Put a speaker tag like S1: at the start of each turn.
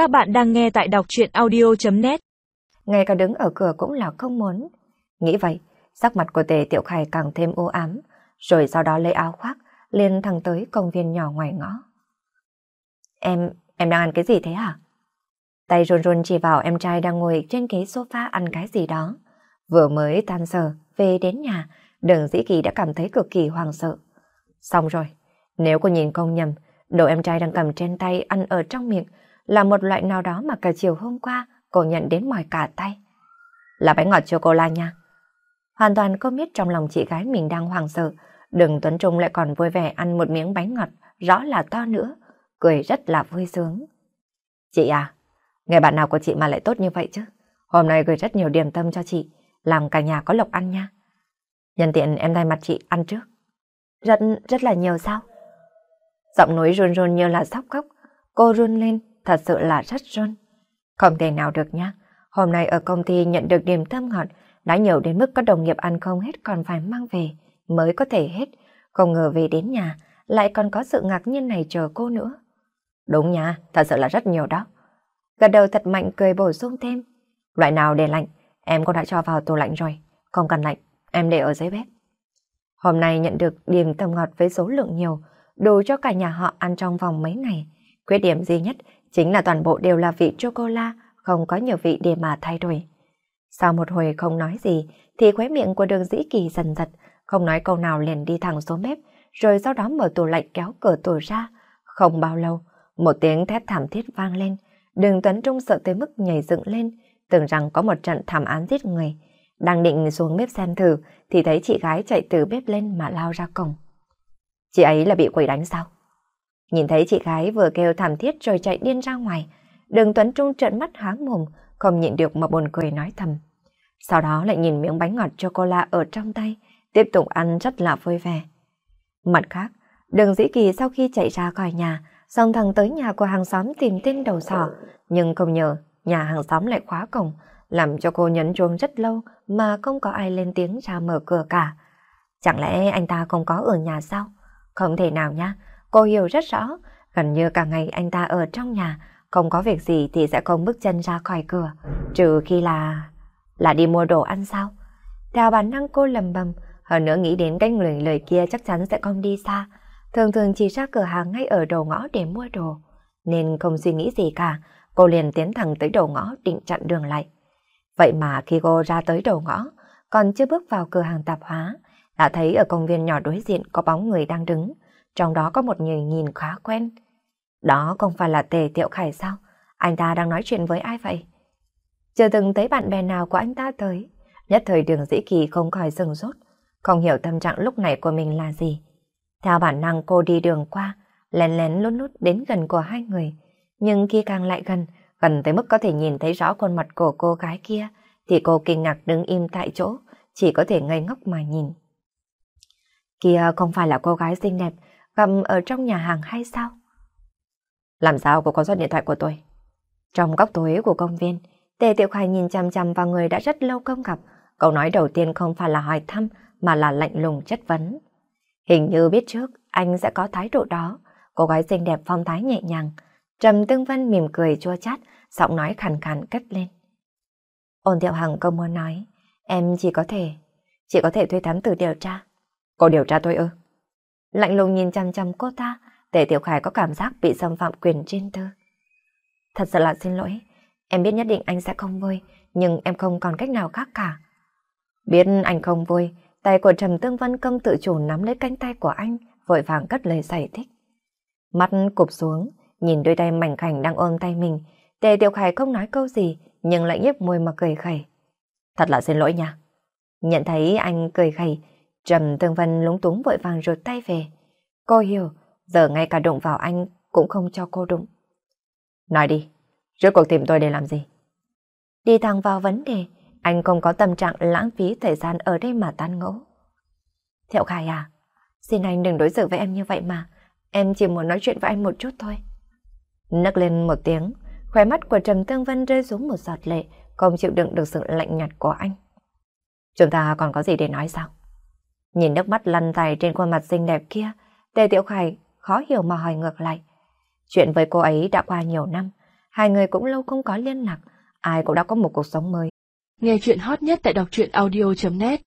S1: Các bạn đang nghe tại đọc truyện audio.net
S2: Ngay cả đứng ở cửa cũng là không muốn. Nghĩ vậy, sắc mặt của tề tiểu khải càng thêm u ám, rồi sau đó lấy áo khoác, liền thẳng tới công viên nhỏ ngoài ngõ. Em, em đang ăn cái gì thế hả? Tay run run chỉ vào em trai đang ngồi trên ghế sofa ăn cái gì đó. Vừa mới tan sở, về đến nhà, đường dĩ kỳ đã cảm thấy cực kỳ hoàng sợ. Xong rồi, nếu cô nhìn không nhầm, đồ em trai đang cầm trên tay ăn ở trong miệng là một loại nào đó mà cả chiều hôm qua cô nhận đến mỏi cả tay. Là bánh ngọt chocolate nha. Hoàn toàn không biết trong lòng chị gái mình đang hoàng sợ, đừng Tuấn Trung lại còn vui vẻ ăn một miếng bánh ngọt rõ là to nữa, cười rất là vui sướng. Chị à, người bạn nào của chị mà lại tốt như vậy chứ? Hôm nay gửi rất nhiều điểm tâm cho chị, làm cả nhà có lộc ăn nha. Nhân tiện em thay mặt chị ăn trước. Rất, rất là nhiều sao? Giọng núi run run như là sóc khóc. Cô run lên, thật sự là rất run. Không thể nào được nhá. Hôm nay ở công ty nhận được điểm tâm ngọt, đã nhiều đến mức có đồng nghiệp ăn không hết còn phải mang về, mới có thể hết. Không ngờ về đến nhà, lại còn có sự ngạc nhiên này chờ cô nữa. Đúng nha, thật sự là rất nhiều đó. Gật đầu thật mạnh cười bổ sung thêm. Loại nào để lạnh, em cũng đã cho vào tủ lạnh rồi. Không cần lạnh, em để ở dưới bếp. Hôm nay nhận được điểm tâm ngọt với số lượng nhiều, đủ cho cả nhà họ ăn trong vòng mấy ngày. Khuyết điểm duy nhất chính là toàn bộ đều là vị chocolate, không có nhiều vị để mà thay đổi. Sau một hồi không nói gì, thì khóe miệng của đường dĩ kỳ dần giật, không nói câu nào liền đi thẳng xuống bếp, rồi sau đó mở tủ lạnh kéo cửa tủ ra. Không bao lâu, một tiếng thét thảm thiết vang lên, đường Tuấn Trung sợ tới mức nhảy dựng lên, tưởng rằng có một trận thảm án giết người. Đang định xuống bếp xem thử, thì thấy chị gái chạy từ bếp lên mà lao ra cổng. Chị ấy là bị quỷ đánh sao? Nhìn thấy chị gái vừa kêu thảm thiết rồi chạy điên ra ngoài, đường Tuấn Trung trợn mắt há mồm, không nhịn được mà buồn cười nói thầm. Sau đó lại nhìn miếng bánh ngọt chocolate ở trong tay, tiếp tục ăn rất là vui vẻ. Mặt khác, đường dĩ kỳ sau khi chạy ra khỏi nhà, xong thằng tới nhà của hàng xóm tìm tên đầu sỏ, nhưng không nhờ nhà hàng xóm lại khóa cổng, làm cho cô nhấn chuông rất lâu mà không có ai lên tiếng ra mở cửa cả. Chẳng lẽ anh ta không có ở nhà sao? Không thể nào nha, cô hiểu rất rõ, gần như cả ngày anh ta ở trong nhà, không có việc gì thì sẽ không bước chân ra khỏi cửa, trừ khi là... là đi mua đồ ăn sao? Theo bản năng cô lầm bầm, hơn nữa nghĩ đến cái người lời kia chắc chắn sẽ không đi xa, thường thường chỉ ra cửa hàng ngay ở đầu ngõ để mua đồ, nên không suy nghĩ gì cả, cô liền tiến thẳng tới đầu ngõ định chặn đường lại. Vậy mà khi cô ra tới đầu ngõ, còn chưa bước vào cửa hàng tạp hóa, đã thấy ở công viên nhỏ đối diện có bóng người đang đứng, trong đó có một người nhìn khá quen. Đó không phải là Tề Tiệu Khải sao? Anh ta đang nói chuyện với ai vậy? Chưa từng thấy bạn bè nào của anh ta tới. Nhất thời đường dĩ kỳ không khỏi dừng rốt, không hiểu tâm trạng lúc này của mình là gì. Theo bản năng cô đi đường qua, lén lén lút lút đến gần của hai người. Nhưng khi càng lại gần, gần tới mức có thể nhìn thấy rõ khuôn mặt của cô gái kia, thì cô kinh ngạc đứng im tại chỗ, chỉ có thể ngây ngốc mà nhìn. Kia không phải là cô gái xinh đẹp gặp ở trong nhà hàng hay sao? Làm sao cô có số điện thoại của tôi? Trong góc tối của công viên, Tề Tiểu Khải nhìn chằm chằm vào người đã rất lâu không gặp. Câu nói đầu tiên không phải là hỏi thăm mà là lạnh lùng chất vấn. Hình như biết trước anh sẽ có thái độ đó. Cô gái xinh đẹp phong thái nhẹ nhàng. Trầm Tương Vân mỉm cười chua chát, giọng nói khàn khàn cất lên. Ôn Thiệu Hằng không muốn nói, em chỉ có thể, chỉ có thể thuê thám tử điều tra. Cô điều tra tôi ư? Lạnh lùng nhìn chằm chằm cô ta, Tề Tiểu Khải có cảm giác bị xâm phạm quyền riêng tư. Thật sự là xin lỗi, em biết nhất định anh sẽ không vui, nhưng em không còn cách nào khác cả. Biết anh không vui, tay của Trầm Tương Vân công tự chủ nắm lấy cánh tay của anh, vội vàng cất lời giải thích. Mắt cụp xuống, nhìn đôi tay mảnh khảnh đang ôm tay mình, Tề Tiểu Khải không nói câu gì, nhưng lại nhếch môi mà cười khẩy. Thật là xin lỗi nha. Nhận thấy anh cười khẩy, Trầm thương Vân lúng túng vội vàng rụt tay về. Cô hiểu, giờ ngay cả đụng vào anh cũng không cho cô đụng. Nói đi, rốt cuộc tìm tôi để làm gì? Đi thẳng vào vấn đề, anh không có tâm trạng lãng phí thời gian ở đây mà tan ngẫu. Thiệu Khải à, xin anh đừng đối xử với em như vậy mà, em chỉ muốn nói chuyện với anh một chút thôi. Nấc lên một tiếng, khóe mắt của Trầm Tương Vân rơi xuống một giọt lệ, không chịu đựng được sự lạnh nhạt của anh. Chúng ta còn có gì để nói sao? Nhìn nước mắt lăn dài trên khuôn mặt xinh đẹp kia, Tề Tiểu Khải khó hiểu mà hỏi ngược lại. Chuyện với cô ấy đã qua nhiều năm, hai người cũng lâu không có liên lạc, ai cũng đã có một cuộc sống mới.
S3: Nghe chuyện hot nhất tại đọc truyện audio.net